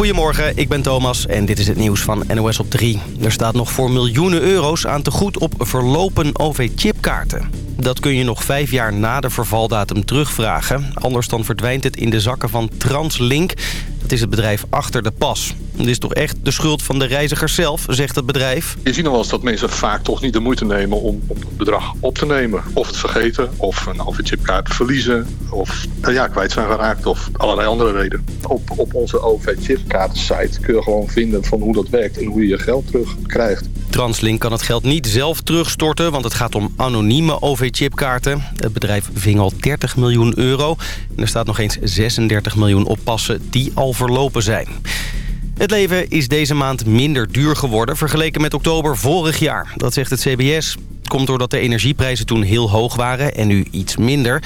Goedemorgen, ik ben Thomas en dit is het nieuws van NOS op 3. Er staat nog voor miljoenen euro's aan te goed op verlopen OV-chipkaarten. Dat kun je nog vijf jaar na de vervaldatum terugvragen. Anders dan verdwijnt het in de zakken van Translink. Dat is het bedrijf achter de pas. Het is toch echt de schuld van de reizigers zelf, zegt het bedrijf. Je ziet nog wel eens dat mensen vaak toch niet de moeite nemen om, om het bedrag op te nemen. Of het vergeten, of een OV-chipkaart verliezen, of eh, ja, kwijt zijn geraakt, of allerlei andere redenen. Op, op onze OV-chipkaart-site kun je gewoon vinden van hoe dat werkt en hoe je je geld terugkrijgt. Translink kan het geld niet zelf terugstorten, want het gaat om anonieme OV-chipkaarten. Het bedrijf ving al 30 miljoen euro en er staat nog eens 36 miljoen op passen die al verlopen zijn. Het leven is deze maand minder duur geworden vergeleken met oktober vorig jaar. Dat zegt het CBS. Komt doordat de energieprijzen toen heel hoog waren en nu iets minder.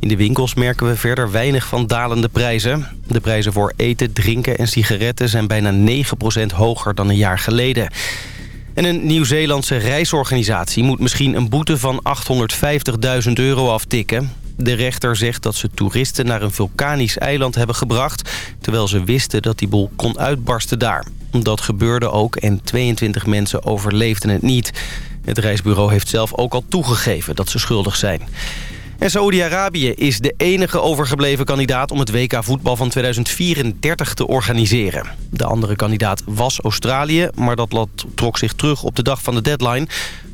In de winkels merken we verder weinig van dalende prijzen. De prijzen voor eten, drinken en sigaretten zijn bijna 9% hoger dan een jaar geleden. En een Nieuw-Zeelandse reisorganisatie moet misschien een boete van 850.000 euro aftikken. De rechter zegt dat ze toeristen naar een vulkanisch eiland hebben gebracht... terwijl ze wisten dat die boel kon uitbarsten daar. Dat gebeurde ook en 22 mensen overleefden het niet. Het reisbureau heeft zelf ook al toegegeven dat ze schuldig zijn. En Saoedi-Arabië is de enige overgebleven kandidaat om het WK voetbal van 2034 te organiseren. De andere kandidaat was Australië, maar dat land trok zich terug op de dag van de deadline.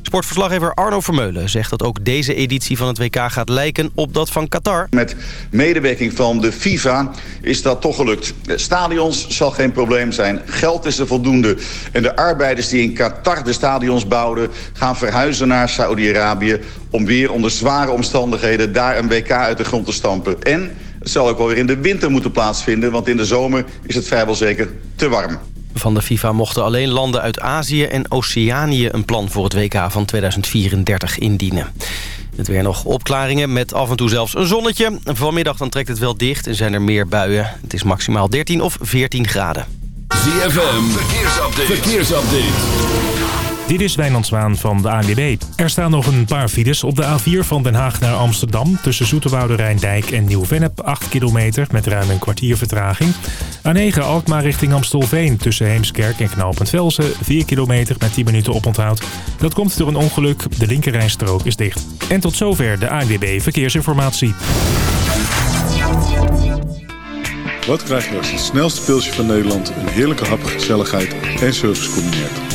Sportverslaggever Arno Vermeulen zegt dat ook deze editie van het WK gaat lijken op dat van Qatar. Met medewerking van de FIFA is dat toch gelukt. Stadions zal geen probleem zijn. Geld is er voldoende. En de arbeiders die in Qatar de stadions bouwden... gaan verhuizen naar Saoedi-Arabië... om weer onder zware omstandigheden daar een WK uit de grond te stampen. En het zal ook wel weer in de winter moeten plaatsvinden... want in de zomer is het vrijwel zeker te warm. Van de FIFA mochten alleen landen uit Azië en Oceanië... een plan voor het WK van 2034 indienen. Het weer nog opklaringen met af en toe zelfs een zonnetje. Vanmiddag dan trekt het wel dicht en zijn er meer buien. Het is maximaal 13 of 14 graden. ZFM, verkeersupdate. Dit is Wijnand Zwaan van de ANWB. Er staan nog een paar files op de A4 van Den Haag naar Amsterdam... tussen Zoeterwoude Rijndijk en Nieuw-Vennep, 8 kilometer... met ruim een kwartier vertraging. A9 Alkmaar richting Amstelveen tussen Heemskerk en Knoopend Velsen... 4 kilometer met 10 minuten oponthoud. Dat komt door een ongeluk, de linkerrijstrook is dicht. En tot zover de ANWB Verkeersinformatie. Wat krijg je als het snelste pilsje van Nederland... een heerlijke hap, gezelligheid en service combineert?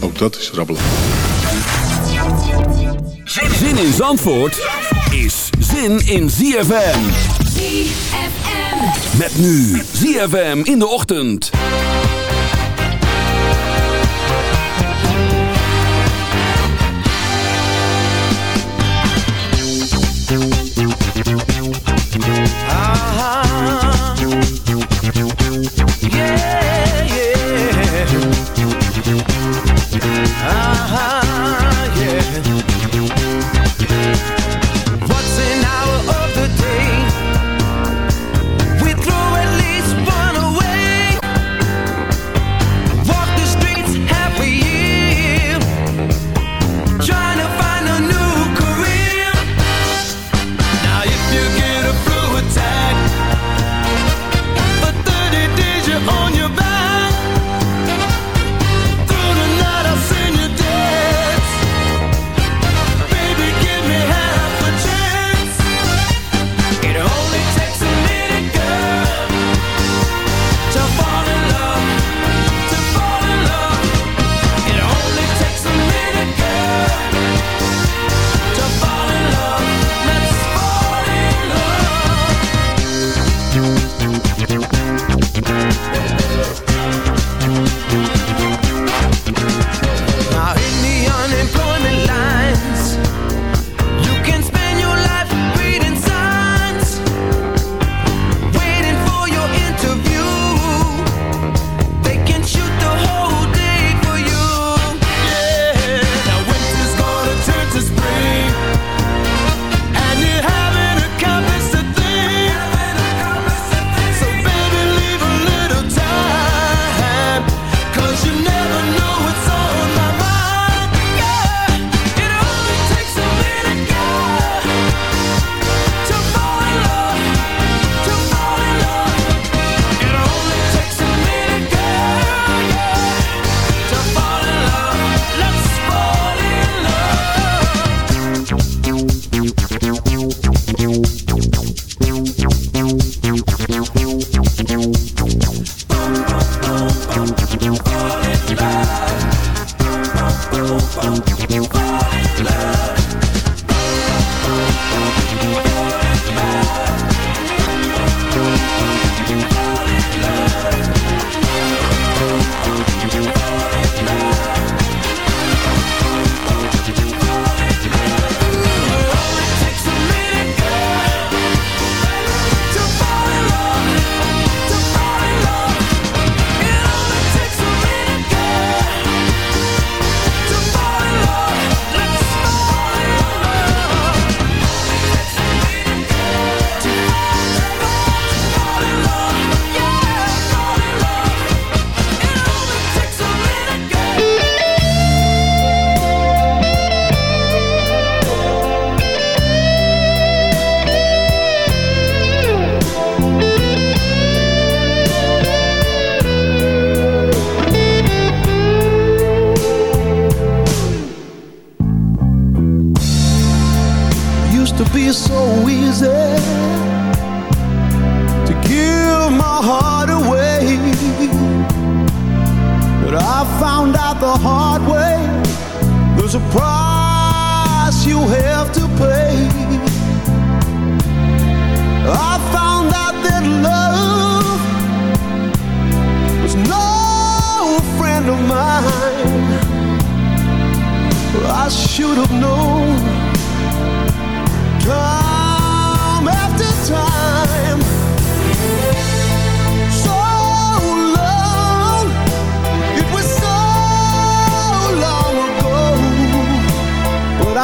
Ook dat is rabbelen. Zin in Zandvoort is zin in ZFM. ZFM. Met nu ZFM in de ochtend. Aha. Yeah.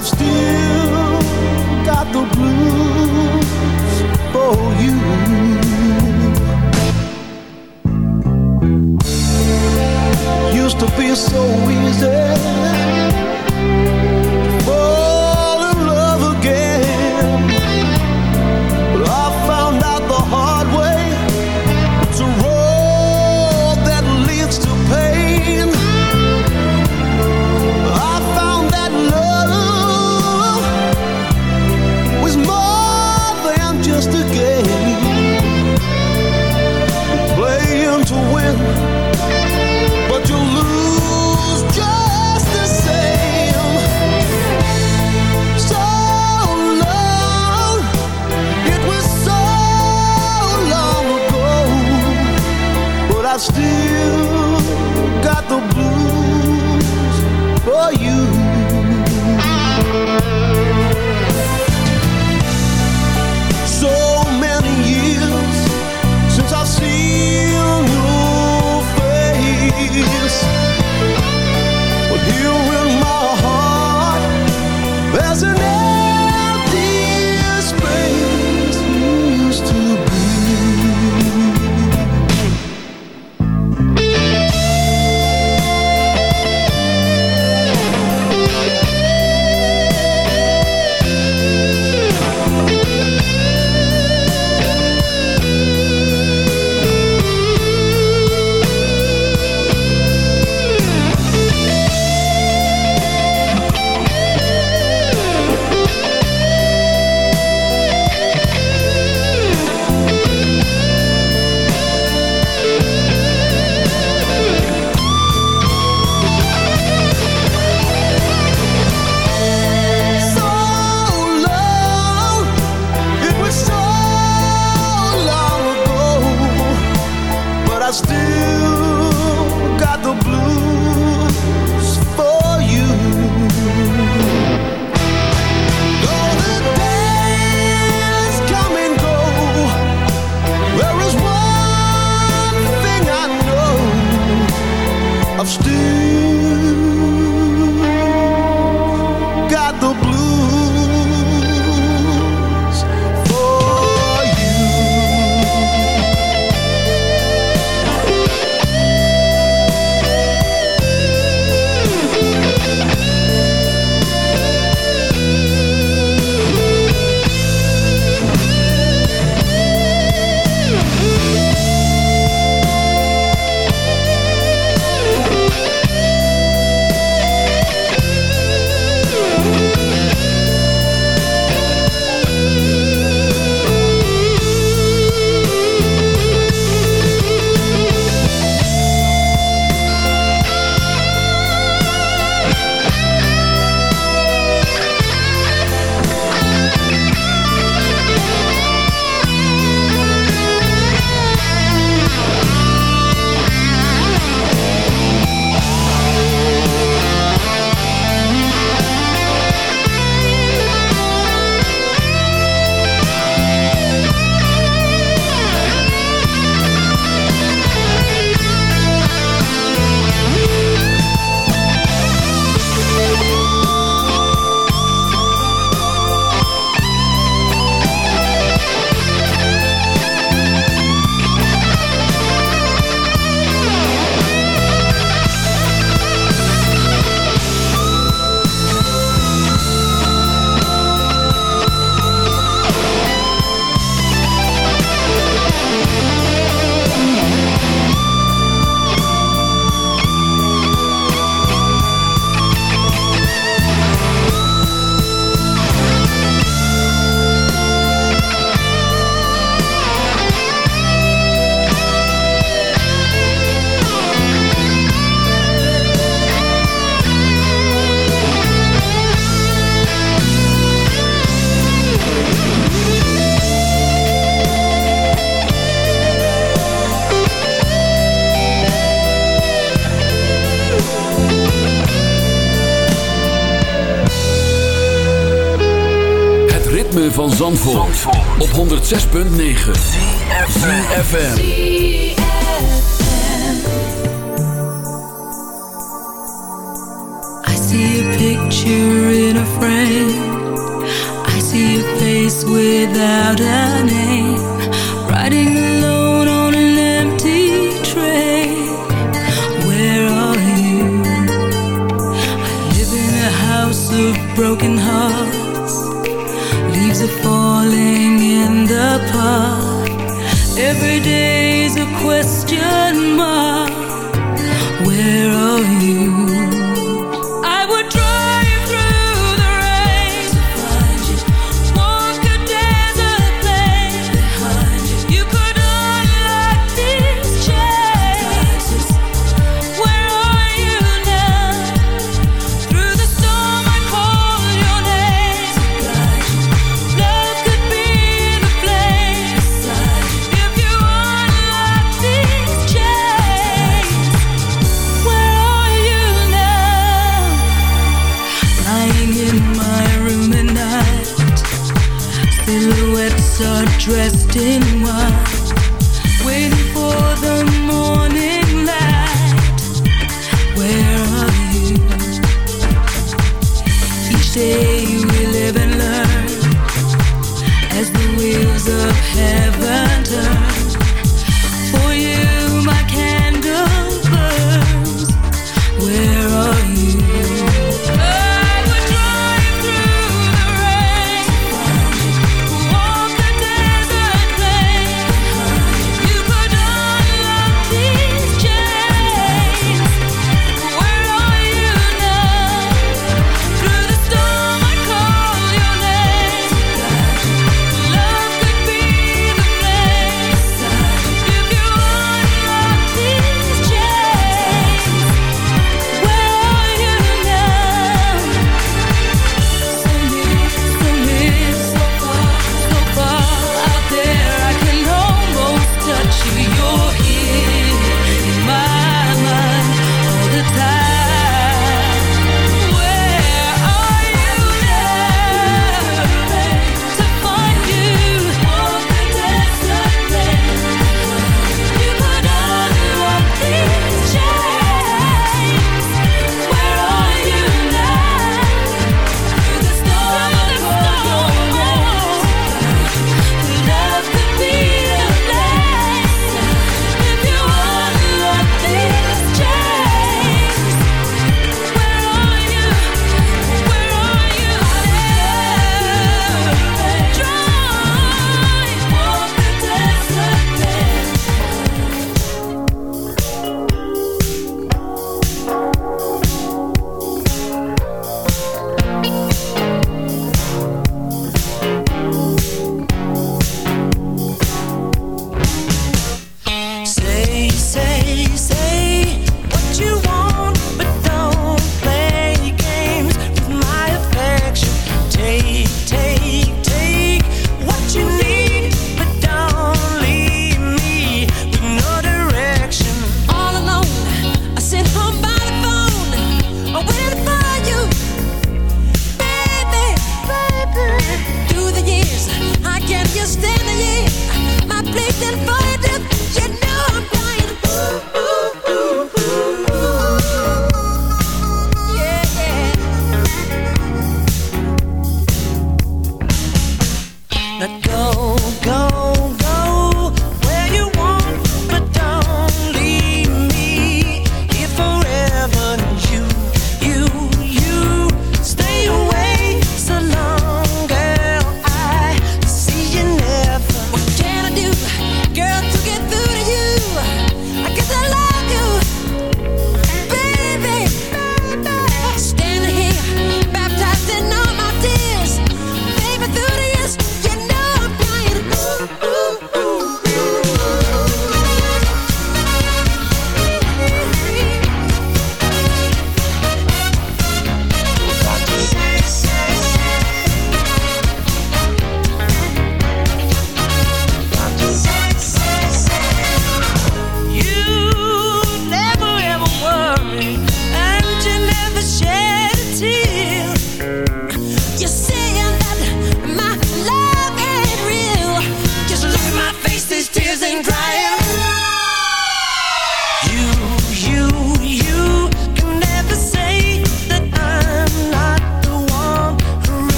I've still 106.9 CFFM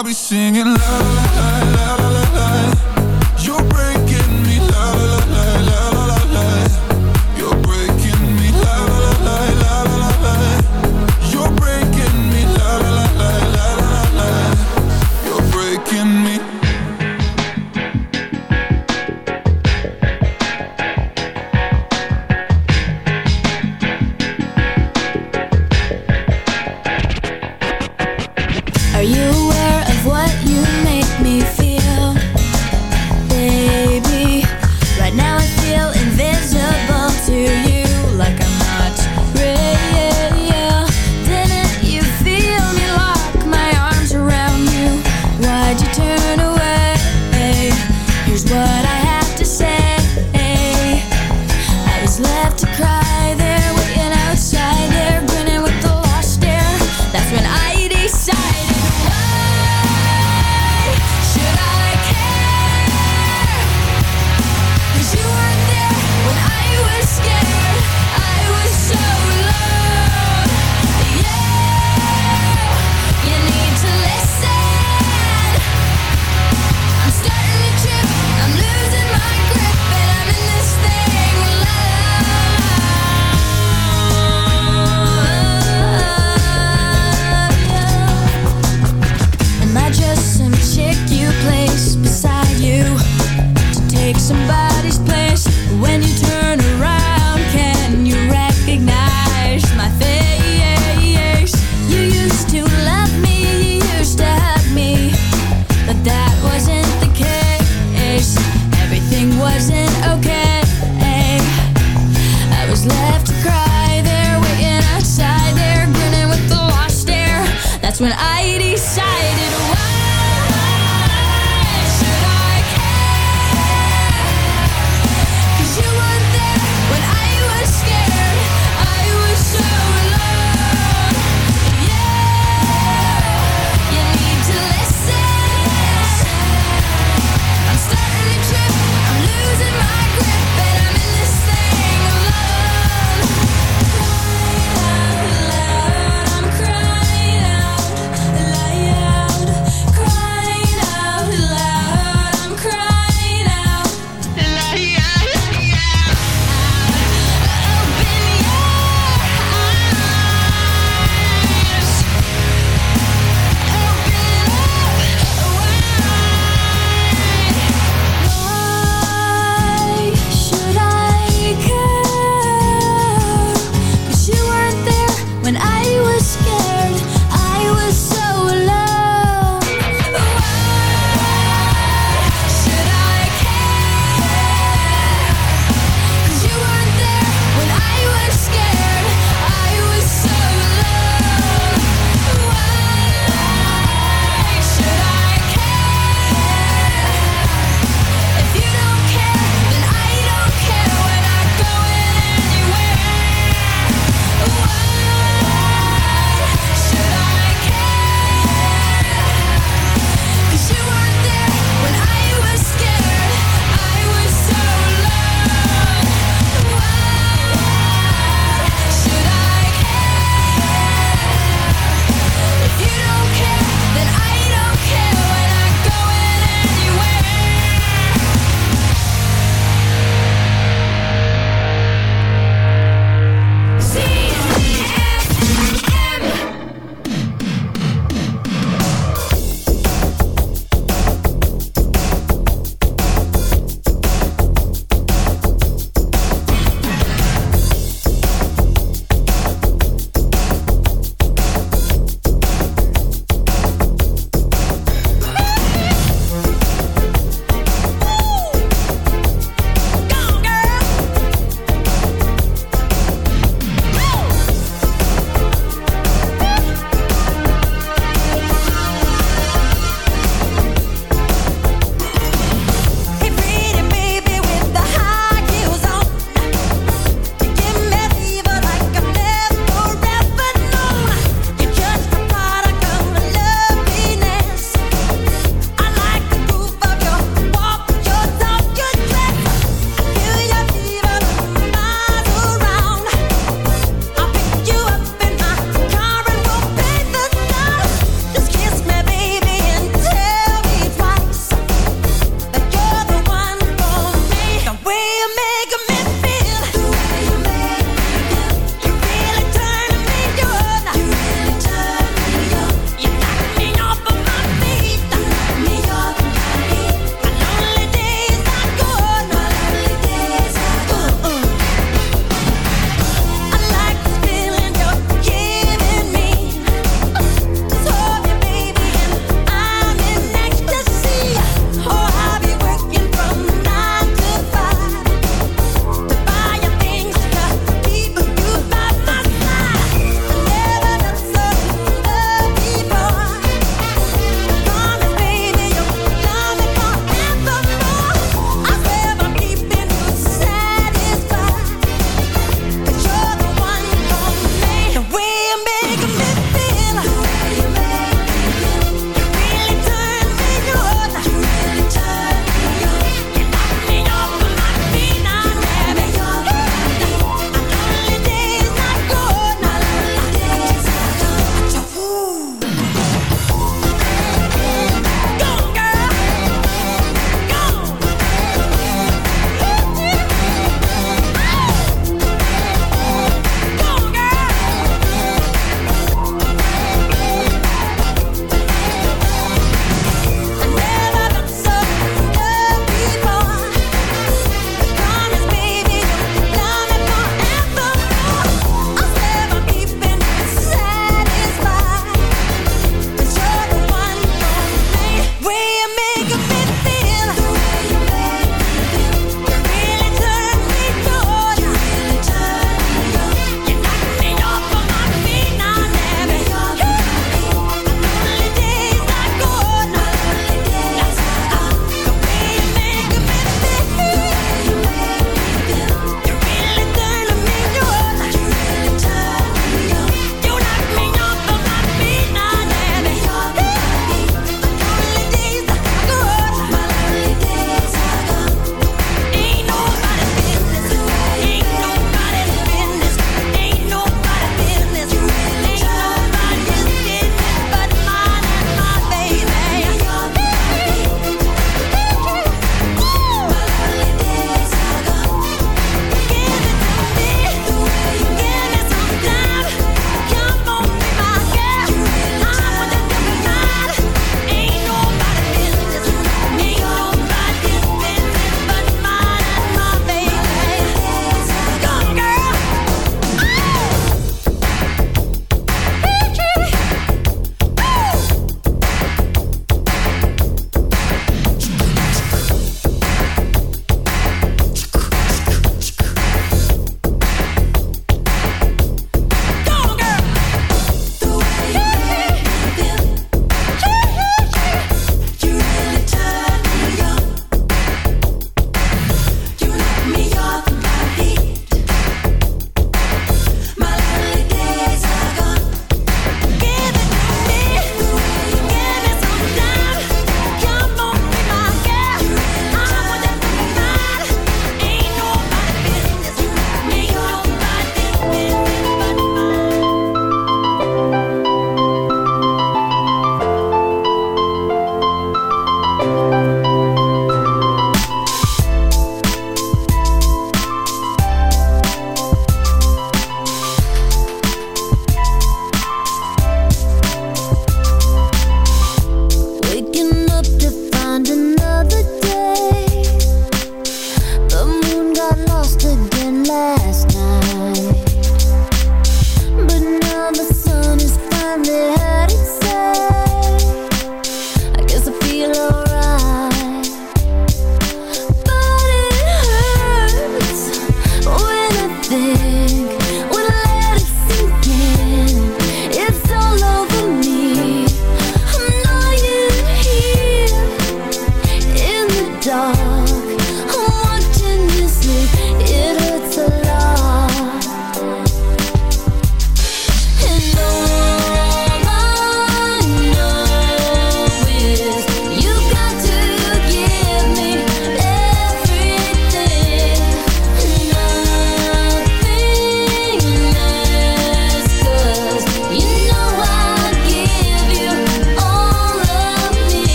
I'll be singing la la la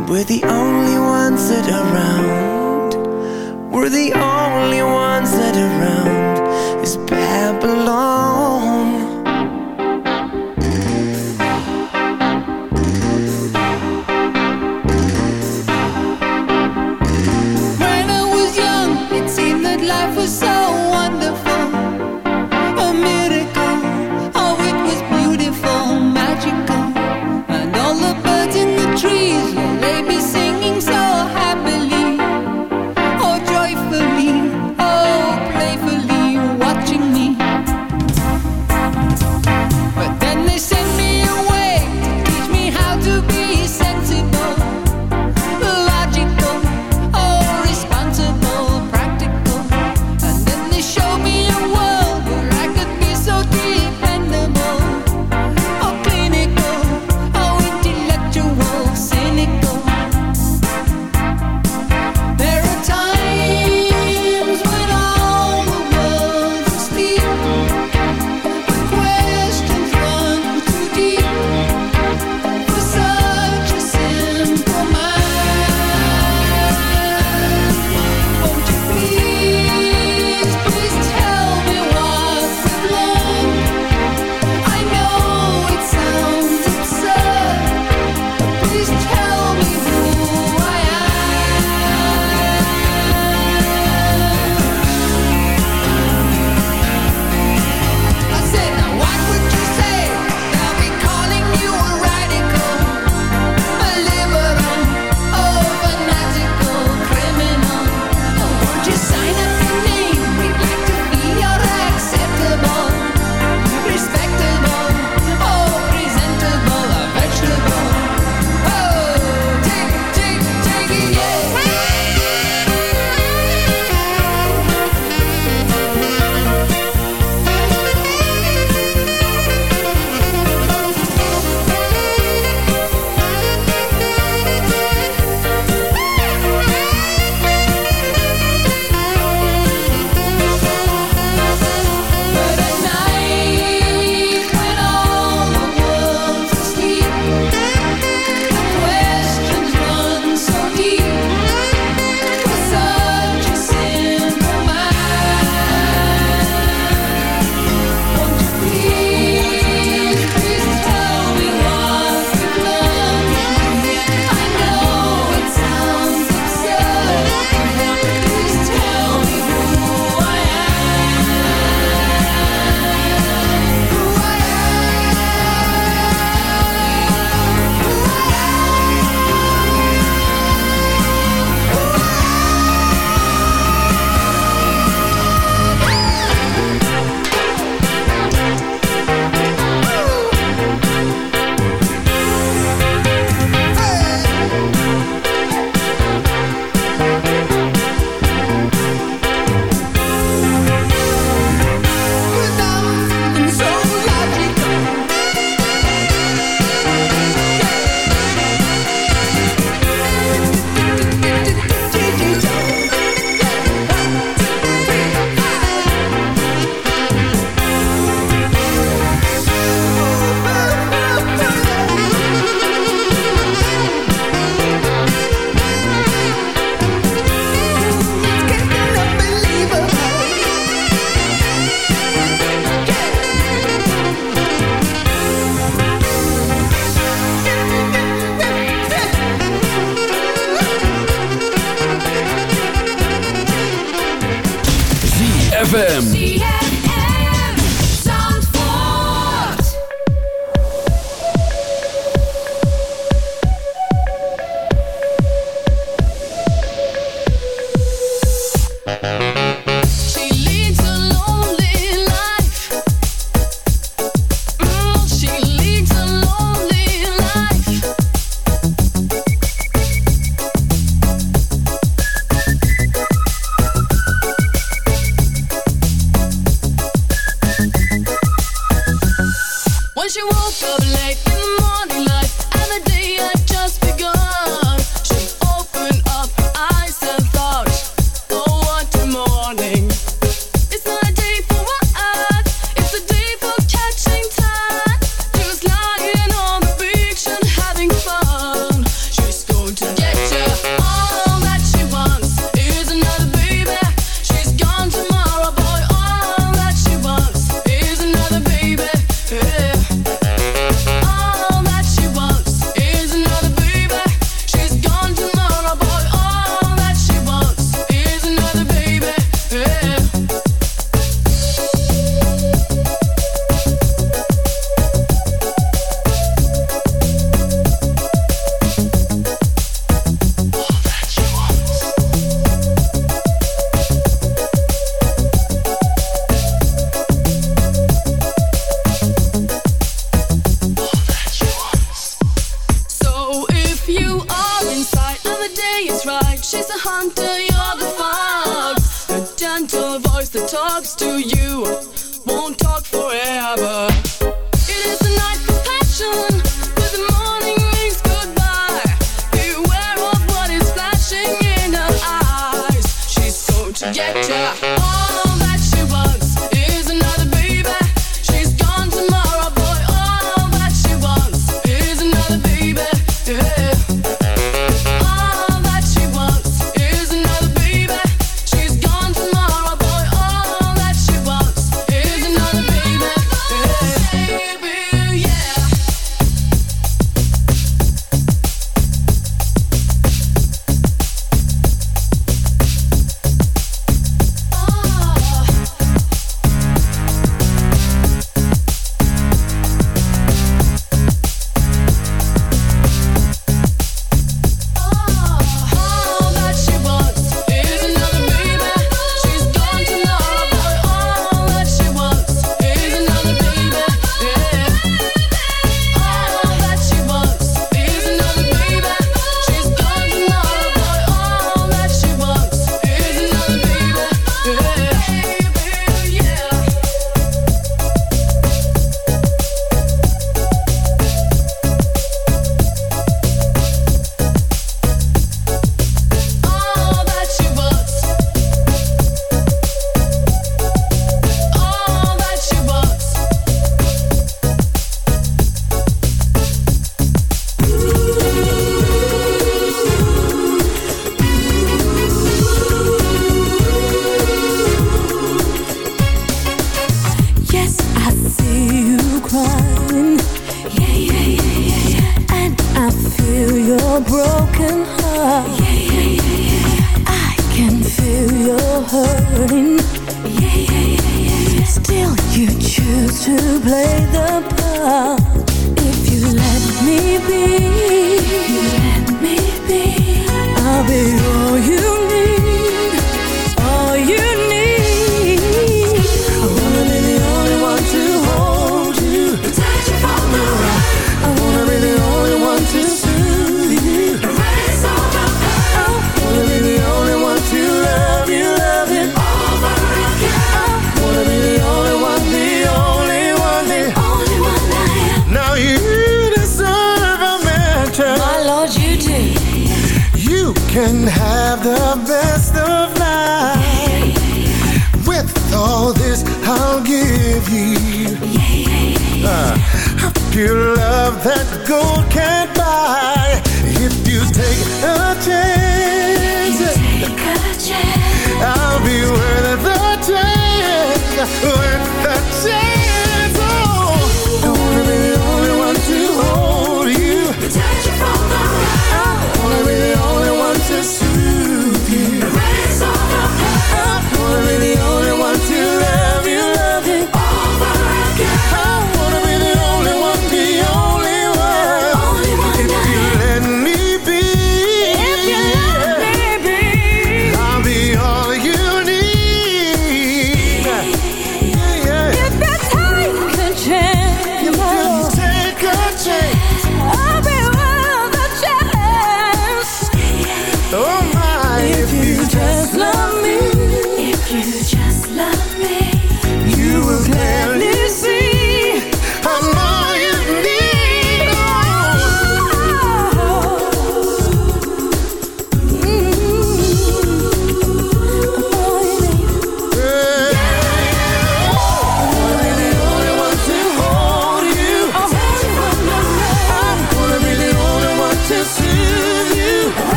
We're the only ones that are around. We're the only ones that are around. this Babylon.